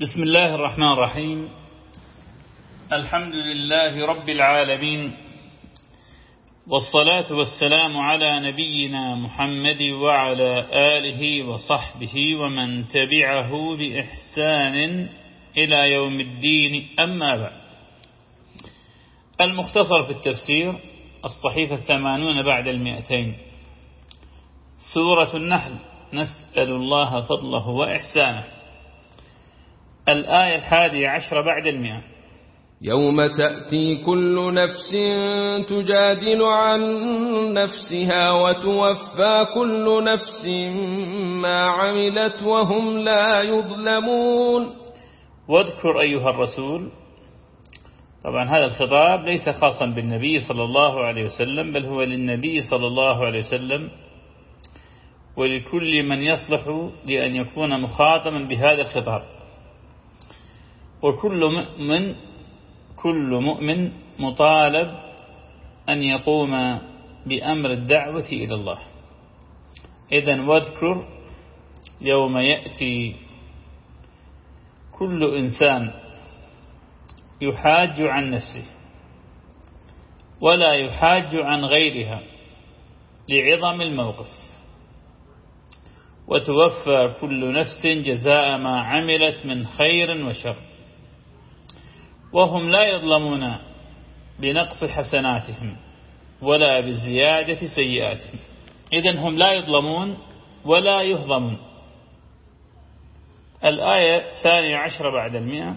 بسم الله الرحمن الرحيم. الحمد لله رب العالمين. والصلاة والسلام على نبينا محمد وعلى آله وصحبه ومن تبعه بإحسان إلى يوم الدين. أما بعد. المختصر في التفسير الصحيفة الثمانون بعد المئتين. سورة النحل. نسأل الله فضله وإحسانه. الآية الحادية عشر بعد المئة. يوم تأتي كل نفس تجادل عن نفسها وتوفى كل نفس ما عملت وهم لا يظلمون. واذكر أيها الرسول طبعا هذا الخطاب ليس خاصا بالنبي صلى الله عليه وسلم بل هو للنبي صلى الله عليه وسلم ولكل من يصلح لأن يكون مخاطما بهذا الخطاب. وكل مؤمن كل مؤمن مطالب أن يقوم بأمر الدعوة إلى الله. إذا واذكر يوم يأتي كل إنسان يحاج عن نفسه ولا يحاج عن غيرها لعظم الموقف. وتوفى كل نفس جزاء ما عملت من خير وشر. وهم لا يظلمون بنقص حسناتهم ولا بزيادة سيئاتهم. إذن هم لا يظلمون ولا يهضمون. الآية الثانية عشر بعد المئة.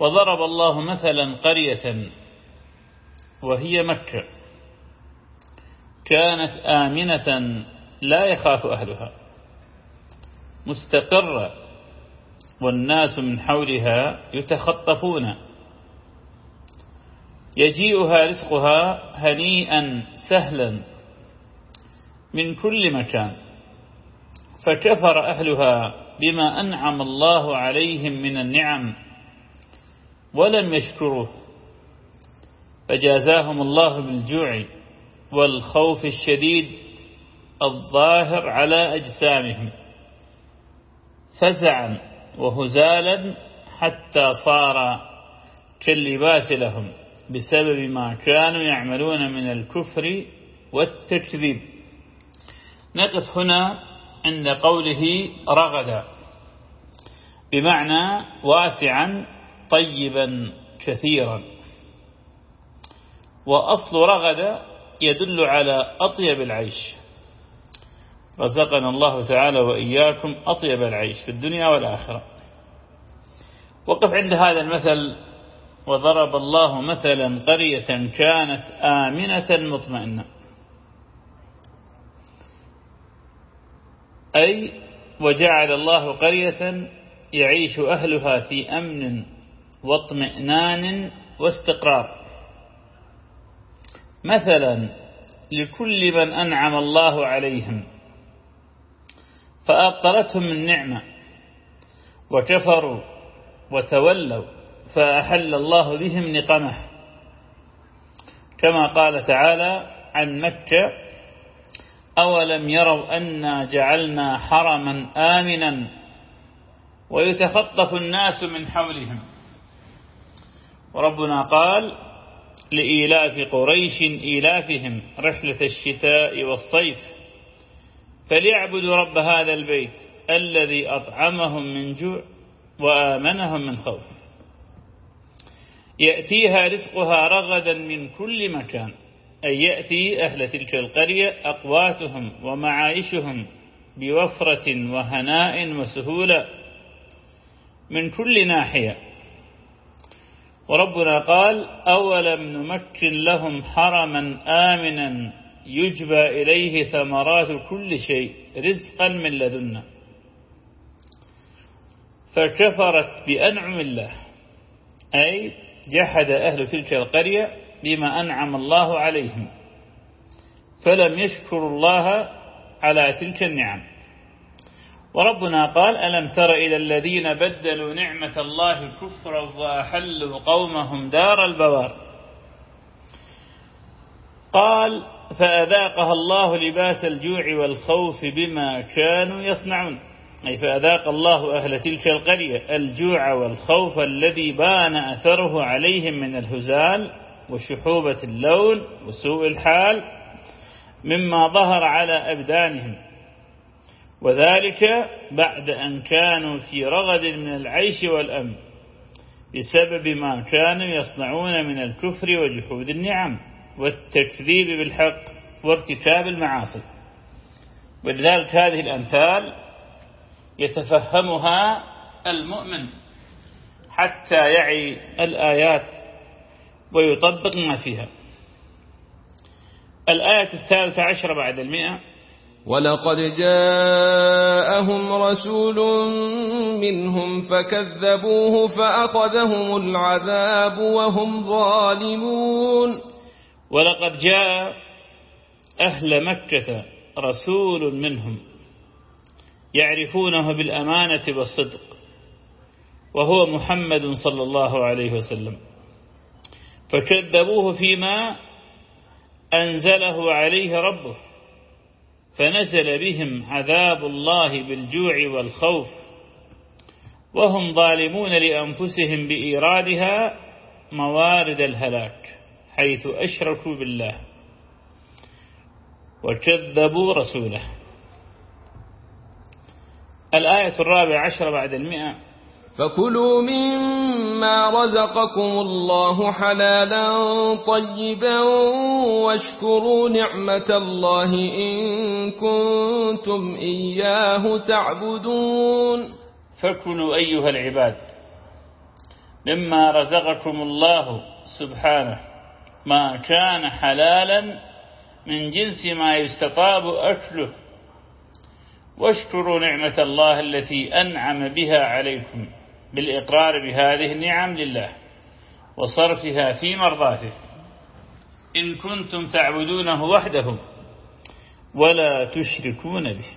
وضرب الله مثلا قرية وهي مكة. كانت آمنة لا يخاف أهلها. مستقرة. والناس من حولها يتخطفون. يجيئها رزقها هنيئا سهلا من كل مكان. فكفر أهلها بما أنعم الله عليهم من النعم. ولم يشكروه. فجازاهم الله بالجوع والخوف الشديد الظاهر على أجسامهم. فزعا وهزالا حتى صار كاللباس لهم بسبب ما كانوا يعملون من الكفر والتكذيب. نقف هنا عند قوله رغدا بمعنى واسعا طيبا كثيرا. وأصل رغد يدل على أطيب العيش. رزقنا الله تعالى وإياكم أطيب العيش في الدنيا والآخرة. وقف عند هذا المثل وضرب الله مثلا قرية كانت آمنة مطمئنة. أي وجعل الله قرية يعيش أهلها في أمن واطمئنان واستقرار. مثلا لكل من أنعم الله عليهم فأبطرتهم النعمة وكفروا وتولوا فأحل الله بهم نقمه. كما قال تعالى عن مكة أولم يروا أنا جعلنا حرما آمنا ويتخطف الناس من حولهم. وربنا قال لإيلاف قريش إيلافهم رحلة الشتاء والصيف. فليعبدوا رب هذا البيت الذي أطعمهم من جوع وآمنهم من خوف. يأتيها رزقها رغدا من كل مكان. أي يأتي أهل تلك القرية أقواتهم ومعايشهم بوفرة وهناء وسهولة من كل ناحية. وربنا قال أولم نمكن لهم حرما آمنا يجبى إليه ثمرات كل شيء رزقا من لدنا. فكفرت بأنعم الله. أي جحد أهل تلك القرية بما أنعم الله عليهم. فلم يشكروا الله على تلك النعم. وربنا قال ألم تر إلى الذين بدلوا نعمة الله كفرا وأحلوا قومهم دار البوار؟ قال فأذاقها الله لباس الجوع والخوف بما كانوا يصنعون. أي فأذاق الله أهل تلك القرية الجوع والخوف الذي بان أثره عليهم من الهزال وشحوبة اللون وسوء الحال مما ظهر على أبدانهم. وذلك بعد أن كانوا في رغد من العيش والأمن بسبب ما كانوا يصنعون من الكفر وجحود النعم والتكذيب بالحق وارتكاب المعاصي. ولذلك هذه الأمثال يتفهمها المؤمن حتى يعي الآيات ويطبق ما فيها. الآية الثالثة عشر بعد المئة ولقد جاءهم رسول منهم فكذبوه فأخذهم العذاب وهم ظالمون ولقد جاء أهل مكة رسول منهم يعرفونه بالأمانة والصدق وهو محمد صلى الله عليه وسلم فكذبوه فيما أنزله عليه ربه فنزل بهم عذاب الله بالجوع والخوف وهم ظالمون لأنفسهم بإيرادها موارد الهلاك حيث أشركوا بالله وكذبوا رسوله. الآية الرابعة عشر بعد المئة فكلوا مما رزقكم الله حلالا طيبا واشكروا نعمة الله إن كنتم إياه تعبدون. فكلوا أيها العباد مما رزقكم الله سبحانه ما كان حلالا من جنس ما يستطاب أكله. واشكروا نعمة الله التي أنعم بها عليكم. بالإقرار بهذه النعم لله وصرفها في مرضاته. إن كنتم تعبدونه وحده ولا تشركون به.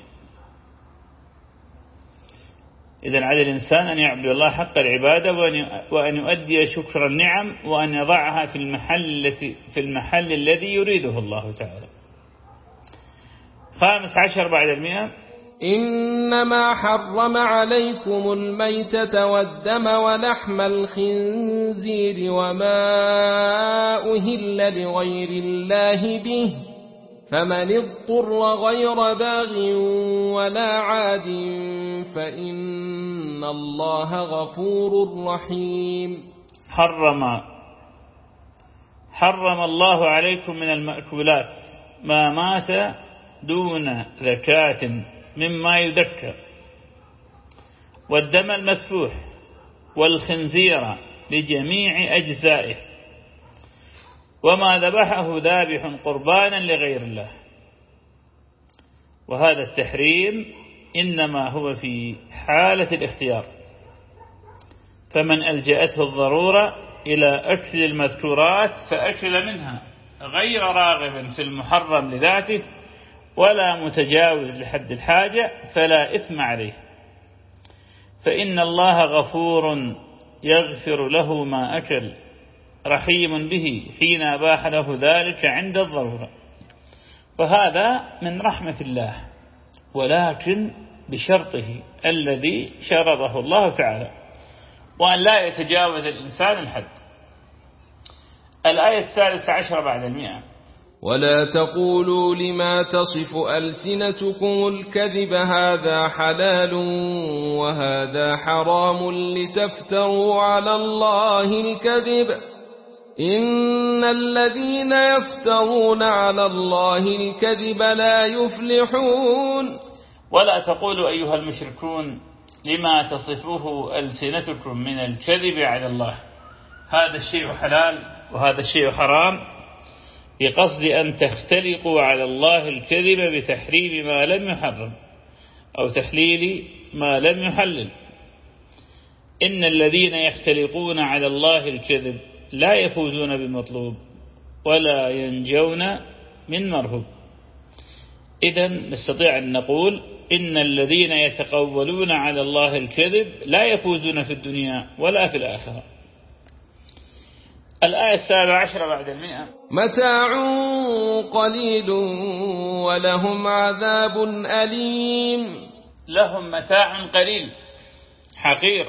إذا على الإنسان أن يعبد الله حق العبادة وأن يؤدي شكر النعم وأن يضعها في المحل في المحل الذي يريده الله تعالى. خامس عشر بعد المئة. إنما حرم عليكم الميتة والدم ولحم الخنزير وما أهل لغير الله به فمن اضطر غير باغ ولا عاد فإن الله غفور رحيم. حرم حرم الله عليكم من المأكولات ما مات دون ذكاة مما يذكر والدم المسفوح والخنزير بجميع أجزائه وما ذبحه ذابح قربانا لغير الله وهذا التحريم إنما هو في حالة الاختيار فمن ألجأته الضرورة إلى أكل المذكورات فأكل منها غير راغب في المحرم لذاته ولا متجاوز لحد الحاجة فلا إثم عليه. فإن الله غفور يغفر له ما أكل رحيم به حين أباح له ذلك عند الضرورة. وهذا من رحمة الله ولكن بشرطه الذي شرطه الله تعالى. وأن لا يتجاوز الإنسان الحد. الآية الثالثة عشر بعد المئة. ولا تقولوا لما تصف ألسنتكم الكذب هذا حلال وهذا حرام لتفتروا على الله الكذب إن الذين يفترون على الله الكذب لا يفلحون ولا تقولوا أيها المشركون لما تصفه ألسنتكم من الكذب على الله هذا الشيء حلال وهذا الشيء حرام بقصد أن تختلقوا على الله الكذب بتحريم ما لم يحرم أو تحليل ما لم يحلل. إن الذين يختلقون على الله الكذب لا يفوزون بمطلوب ولا ينجون من مرهوب. إذا نستطيع أن نقول إن الذين يتقولون على الله الكذب لا يفوزون في الدنيا ولا في الآخرة. الآية السابعة عشر بعد المئة. متاع قليل ولهم عذاب أليم. لهم متاع قليل. حقير.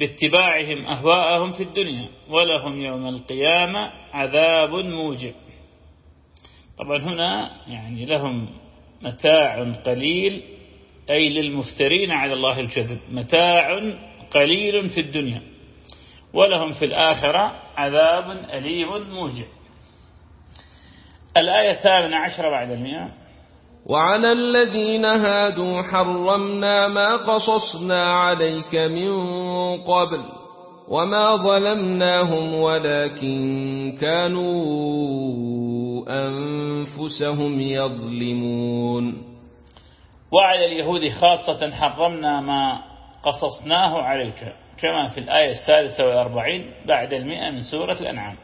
باتباعهم أهواءهم في الدنيا. ولهم يوم القيامة عذاب موجب. طبعا هنا يعني لهم متاع قليل أي للمفترين على الله الكذب. متاع قليل في الدنيا. ولهم في الآخرة عذاب أليم موجع. الآية الثامنة عشرة بعد المئة. وعلى الذين هادوا حرمنا ما قصصنا عليك من قبل وما ظلمناهم ولكن كانوا أنفسهم يظلمون. وعلى اليهود خاصة حرمنا ما قصصناه عليك. كما في الآية السادسة والأربعين بعد المئة من سورة الأنعام.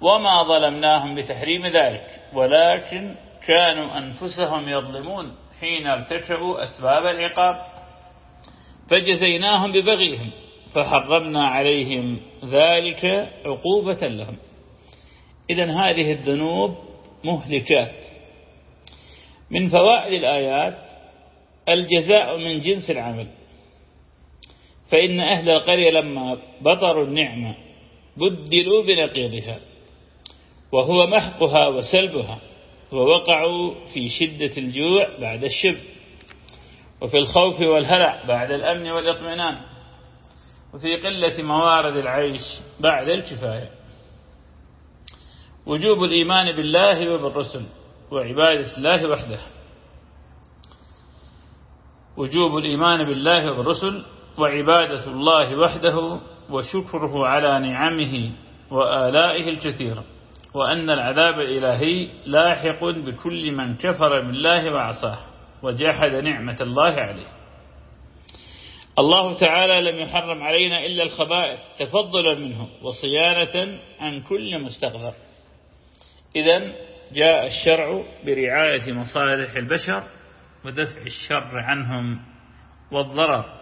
وما ظلمناهم بتحريم ذلك ولكن كانوا أنفسهم يظلمون حين ارتكبوا أسباب العقاب. فجزيناهم ببغيهم فحرمنا عليهم ذلك عقوبة لهم. إذا هذه الذنوب مهلكات. من فوائد الآيات الجزاء من جنس العمل. فإن أهل القرية لما بطروا النعمة بدلوا بنقيضها وهو محقها وسلبها ووقعوا في شدة الجوع بعد الشب وفي الخوف والهلع بعد الأمن والإطمئنان وفي قلة موارد العيش بعد الكفاية. وجوب الإيمان بالله وبالرسل وعبادة الله وحده. وجوب الإيمان بالله وبالرسل وعبادة الله وحده وشكره على نعمه وآلائه الكثيرة وأن العذاب الإلهي لاحق بكل من كفر بالله وعصاه وجحد نعمة الله عليه. الله تعالى لم يحرم علينا إلا الخبائث تفضلا منه وصيانة عن كل مستقذر إذا جاء الشرع برعاية مصالح البشر ودفع الشر عنهم والضرر.